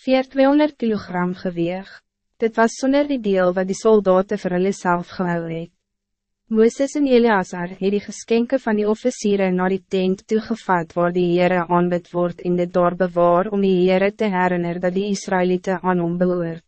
veer 200 kilogram geweeg. Dit was zonder die deel wat die soldaten vir hulle self gehou het. Mooses en Eleazar het die geskenke van die officieren naar die tent toegevat waar die Heere aanbid word en dit daar bewaar om die Heere te herinner dat die Israëlieten aan hom behoort.